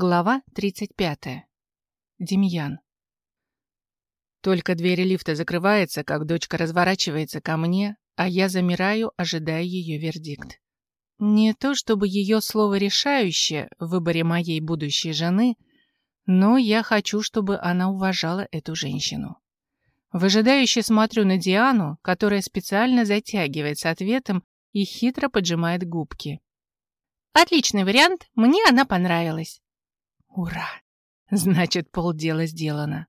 Глава 35. Демьян. Только двери лифта закрываются, как дочка разворачивается ко мне, а я замираю, ожидая ее вердикт. Не то чтобы ее слово решающее в выборе моей будущей жены, но я хочу, чтобы она уважала эту женщину. Выжидающе смотрю на Диану, которая специально затягивает с ответом и хитро поджимает губки. Отличный вариант, мне она понравилась. Ура! Значит, полдела сделано.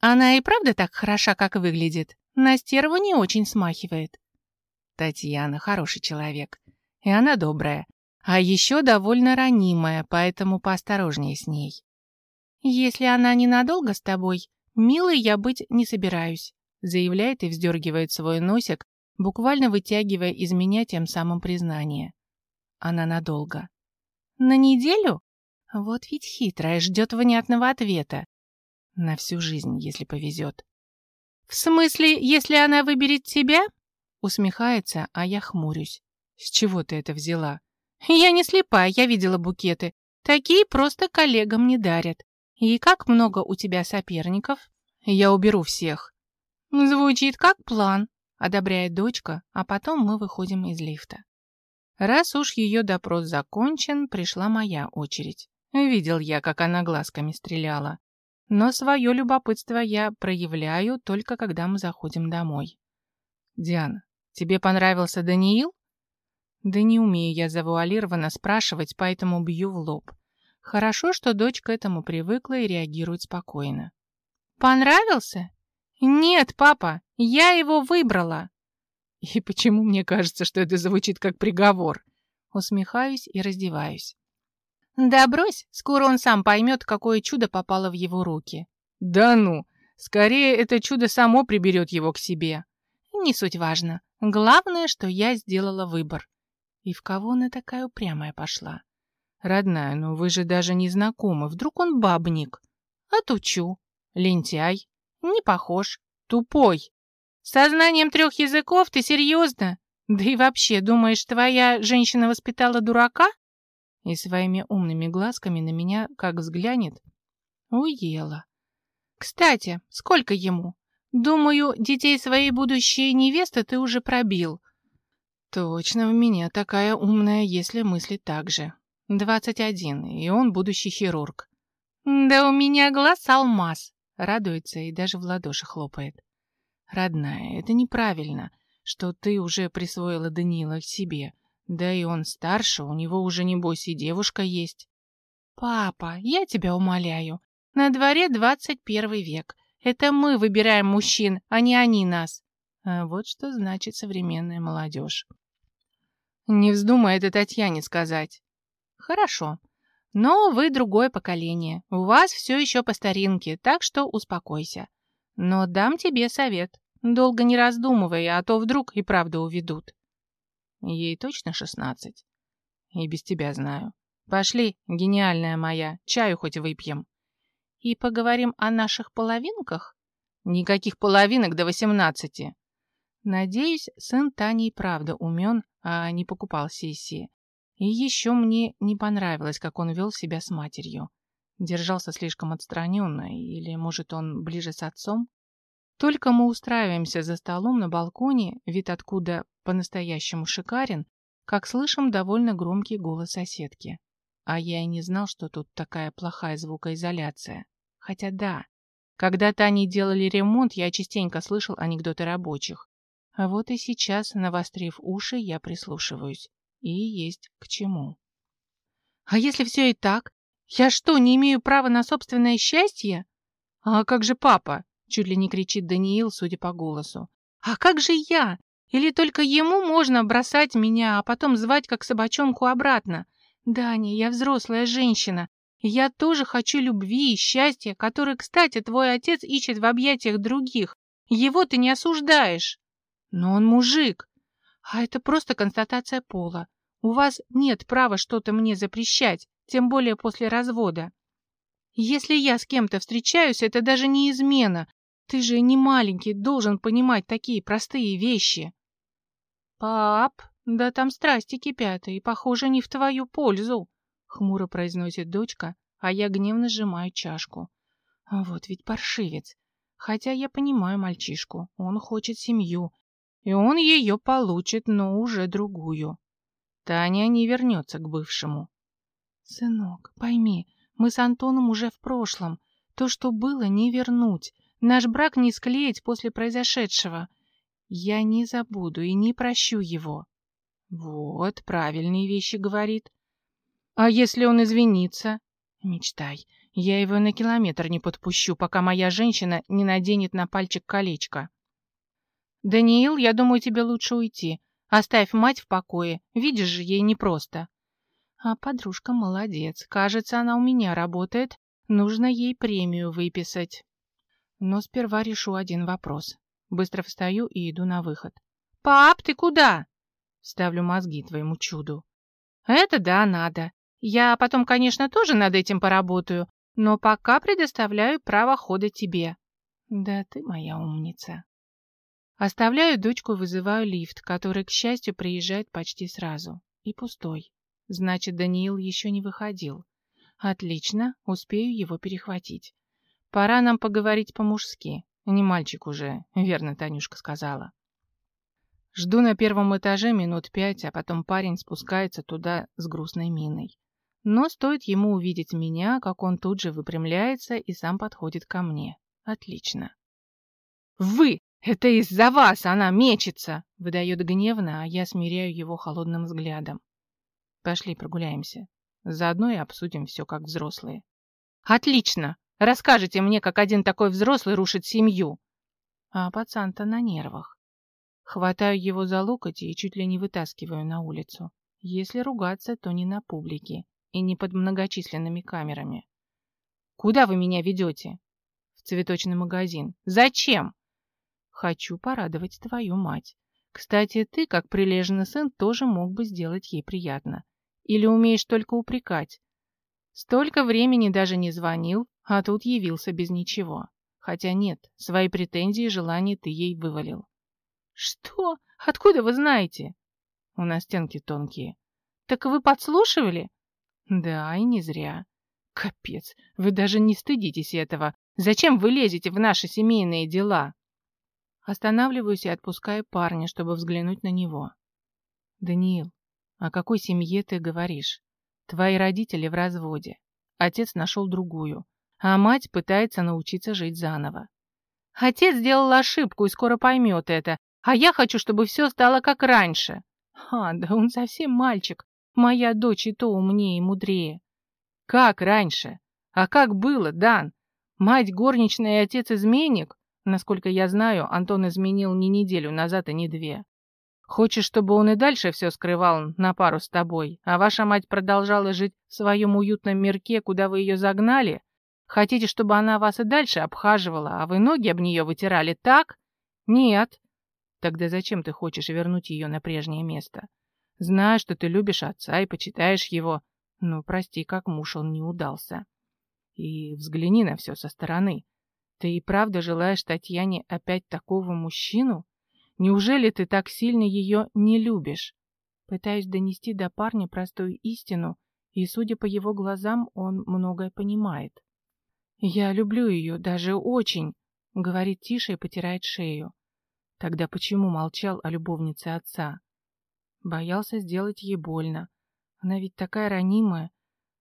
Она и правда так хороша, как выглядит? На стерву не очень смахивает. Татьяна хороший человек. И она добрая. А еще довольно ранимая, поэтому поосторожнее с ней. Если она ненадолго с тобой, милой я быть не собираюсь, заявляет и вздергивает свой носик, буквально вытягивая из меня тем самым признание. Она надолго. На неделю? Вот ведь хитрая, ждет внятного ответа. На всю жизнь, если повезет. «В смысле, если она выберет тебя?» Усмехается, а я хмурюсь. «С чего ты это взяла?» «Я не слепая, я видела букеты. Такие просто коллегам не дарят. И как много у тебя соперников?» «Я уберу всех». «Звучит как план», — одобряет дочка, а потом мы выходим из лифта. Раз уж ее допрос закончен, пришла моя очередь. Видел я, как она глазками стреляла. Но свое любопытство я проявляю только когда мы заходим домой. «Диана, тебе понравился Даниил?» Да не умею я завуалированно спрашивать, поэтому бью в лоб. Хорошо, что дочь к этому привыкла и реагирует спокойно. «Понравился? Нет, папа, я его выбрала!» «И почему мне кажется, что это звучит как приговор?» Усмехаюсь и раздеваюсь. Да брось, скоро он сам поймет, какое чудо попало в его руки. Да ну, скорее это чудо само приберет его к себе. Не суть важно. Главное, что я сделала выбор. И в кого она такая упрямая пошла? Родная, ну вы же даже не знакомы. Вдруг он бабник? Отучу. Лентяй. Не похож. Тупой. Сознанием трех языков ты серьезно? Да и вообще, думаешь, твоя женщина воспитала дурака? И своими умными глазками на меня как взглянет. Уела. Кстати, сколько ему? Думаю, детей своей будущей невесты ты уже пробил. Точно, в меня такая умная, если мыслить так же. Двадцать один, и он будущий хирург. Да у меня глаз алмаз. Радуется и даже в ладоши хлопает. Родная, это неправильно, что ты уже присвоила Данила себе. Да и он старше, у него уже, небось, и девушка есть. Папа, я тебя умоляю, на дворе двадцать первый век. Это мы выбираем мужчин, а не они нас. А вот что значит современная молодежь. Не вздумай это Татьяне сказать. Хорошо. Но вы другое поколение. У вас все еще по старинке, так что успокойся. Но дам тебе совет. Долго не раздумывай, а то вдруг и правда уведут. Ей точно шестнадцать. И без тебя знаю. Пошли, гениальная моя, чаю хоть выпьем. И поговорим о наших половинках? Никаких половинок до восемнадцати. Надеюсь, сын Тани и правда умен, а не покупал сессии. И еще мне не понравилось, как он вел себя с матерью. Держался слишком отстраненно, или, может, он ближе с отцом? Только мы устраиваемся за столом на балконе, вид откуда по-настоящему шикарен, как слышим довольно громкий голос соседки. А я и не знал, что тут такая плохая звукоизоляция. Хотя да, когда-то они делали ремонт, я частенько слышал анекдоты рабочих. А вот и сейчас, навострив уши, я прислушиваюсь. И есть к чему. А если все и так? Я что, не имею права на собственное счастье? А как же папа? Чуть ли не кричит Даниил, судя по голосу. «А как же я? Или только ему можно бросать меня, а потом звать как собачонку обратно? Даня, я взрослая женщина. я тоже хочу любви и счастья, которое, кстати, твой отец ищет в объятиях других. Его ты не осуждаешь. Но он мужик. А это просто констатация пола. У вас нет права что-то мне запрещать, тем более после развода. Если я с кем-то встречаюсь, это даже не измена, ты же не маленький, должен понимать такие простые вещи. Пап, да там страсти кипят, и, похоже, не в твою пользу, хмуро произносит дочка, а я гневно сжимаю чашку. Вот ведь паршивец. Хотя я понимаю мальчишку, он хочет семью, и он ее получит, но уже другую. Таня не вернется к бывшему. Сынок, пойми, мы с Антоном уже в прошлом. То, что было, не вернуть. Наш брак не склеить после произошедшего. Я не забуду и не прощу его. Вот, правильные вещи говорит. А если он извинится? Мечтай. Я его на километр не подпущу, пока моя женщина не наденет на пальчик колечко. Даниил, я думаю, тебе лучше уйти. Оставь мать в покое. Видишь же, ей непросто. А подружка молодец. Кажется, она у меня работает. Нужно ей премию выписать. Но сперва решу один вопрос. Быстро встаю и иду на выход. «Пап, ты куда?» Ставлю мозги твоему чуду. «Это да, надо. Я потом, конечно, тоже над этим поработаю, но пока предоставляю право хода тебе. Да ты моя умница. Оставляю дочку и вызываю лифт, который, к счастью, приезжает почти сразу. И пустой. Значит, Даниил еще не выходил. Отлично, успею его перехватить. Пора нам поговорить по-мужски. Не мальчик уже, верно Танюшка сказала. Жду на первом этаже минут пять, а потом парень спускается туда с грустной миной. Но стоит ему увидеть меня, как он тут же выпрямляется и сам подходит ко мне. Отлично. «Вы! Это из-за вас она мечется!» Выдает гневно, а я смиряю его холодным взглядом. Пошли прогуляемся. Заодно и обсудим все как взрослые. «Отлично! Расскажите мне, как один такой взрослый рушит семью!» А пацан-то на нервах. Хватаю его за локоть и чуть ли не вытаскиваю на улицу. Если ругаться, то не на публике и не под многочисленными камерами. «Куда вы меня ведете?» «В цветочный магазин». «Зачем?» «Хочу порадовать твою мать. Кстати, ты, как прилежный сын, тоже мог бы сделать ей приятно. Или умеешь только упрекать?» Столько времени даже не звонил, а тут явился без ничего. Хотя нет, свои претензии и желания ты ей вывалил. «Что? Откуда вы знаете?» «У нас стенки тонкие». «Так вы подслушивали?» Да, и не зря. Капец, вы даже не стыдитесь этого. Зачем вы лезете в наши семейные дела? Останавливаюсь и отпускаю парня, чтобы взглянуть на него. Даниил, о какой семье ты говоришь? Твои родители в разводе. Отец нашел другую, а мать пытается научиться жить заново. Отец сделал ошибку и скоро поймет это, а я хочу, чтобы все стало как раньше. А, да он совсем мальчик, Моя дочь и то умнее и мудрее. Как раньше? А как было, Дан? Мать горничная и отец изменник? Насколько я знаю, Антон изменил не неделю назад и не две. Хочешь, чтобы он и дальше все скрывал на пару с тобой, а ваша мать продолжала жить в своем уютном мирке, куда вы ее загнали? Хотите, чтобы она вас и дальше обхаживала, а вы ноги об нее вытирали, так? Нет. Тогда зачем ты хочешь вернуть ее на прежнее место? Знаю, что ты любишь отца и почитаешь его, но, прости, как муж он не удался. И взгляни на все со стороны. Ты и правда желаешь Татьяне опять такого мужчину? Неужели ты так сильно ее не любишь? Пытаюсь донести до парня простую истину, и, судя по его глазам, он многое понимает. «Я люблю ее, даже очень», — говорит тише и потирает шею. Тогда почему молчал о любовнице отца? Боялся сделать ей больно. Она ведь такая ранимая.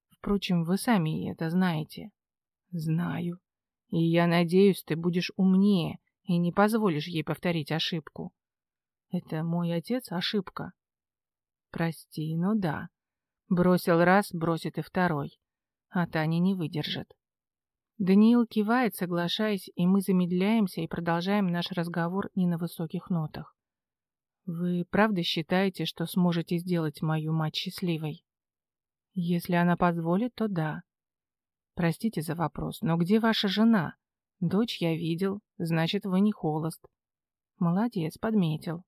Впрочем, вы сами это знаете. Знаю. И я надеюсь, ты будешь умнее и не позволишь ей повторить ошибку. Это мой отец ошибка. Прости, но да. Бросил раз, бросит и второй. А Таня не выдержит. Даниил кивает, соглашаясь, и мы замедляемся и продолжаем наш разговор не на высоких нотах. Вы правда считаете, что сможете сделать мою мать счастливой? Если она позволит, то да. Простите за вопрос, но где ваша жена? Дочь я видел, значит, вы не холост. Молодец, подметил.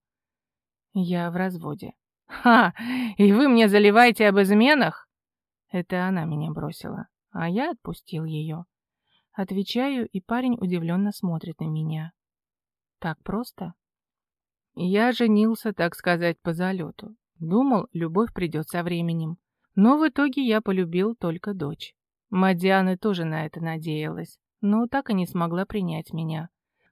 Я в разводе. Ха! И вы мне заливаете об изменах? Это она меня бросила, а я отпустил ее. Отвечаю, и парень удивленно смотрит на меня. Так просто? Я женился, так сказать, по залету. Думал, любовь придет со временем. Но в итоге я полюбил только дочь. Мадиана тоже на это надеялась, но так и не смогла принять меня.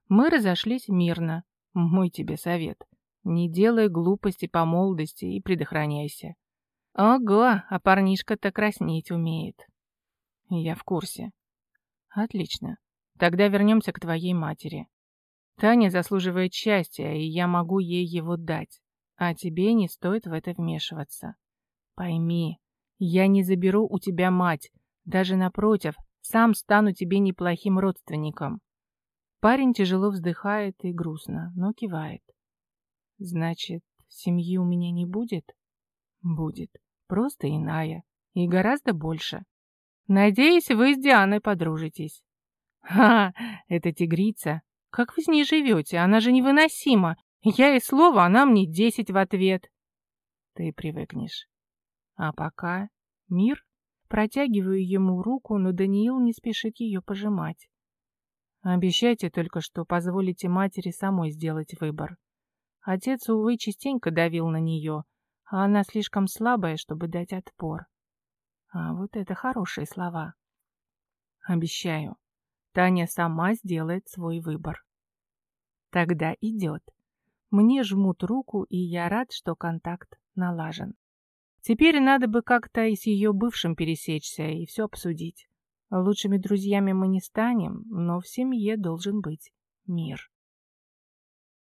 Мы разошлись мирно. Мой тебе совет. Не делай глупости по молодости и предохраняйся. Ого, а парнишка-то краснеть умеет. Я в курсе. Отлично. Тогда вернемся к твоей матери. Таня заслуживает счастья, и я могу ей его дать. А тебе не стоит в это вмешиваться. Пойми, я не заберу у тебя мать. Даже напротив, сам стану тебе неплохим родственником. Парень тяжело вздыхает и грустно, но кивает. Значит, семьи у меня не будет? Будет. Просто иная. И гораздо больше. Надеюсь, вы с Дианой подружитесь. Ха, это тигрица. Как вы с ней живете? Она же невыносима. Я и слово, она мне десять в ответ. Ты привыкнешь. А пока мир. Протягиваю ему руку, но Даниил не спешит ее пожимать. Обещайте только, что позволите матери самой сделать выбор. Отец, увы, частенько давил на нее, а она слишком слабая, чтобы дать отпор. А вот это хорошие слова. Обещаю, Таня сама сделает свой выбор. Тогда идет. Мне жмут руку, и я рад, что контакт налажен. Теперь надо бы как-то и с ее бывшим пересечься и все обсудить. Лучшими друзьями мы не станем, но в семье должен быть мир.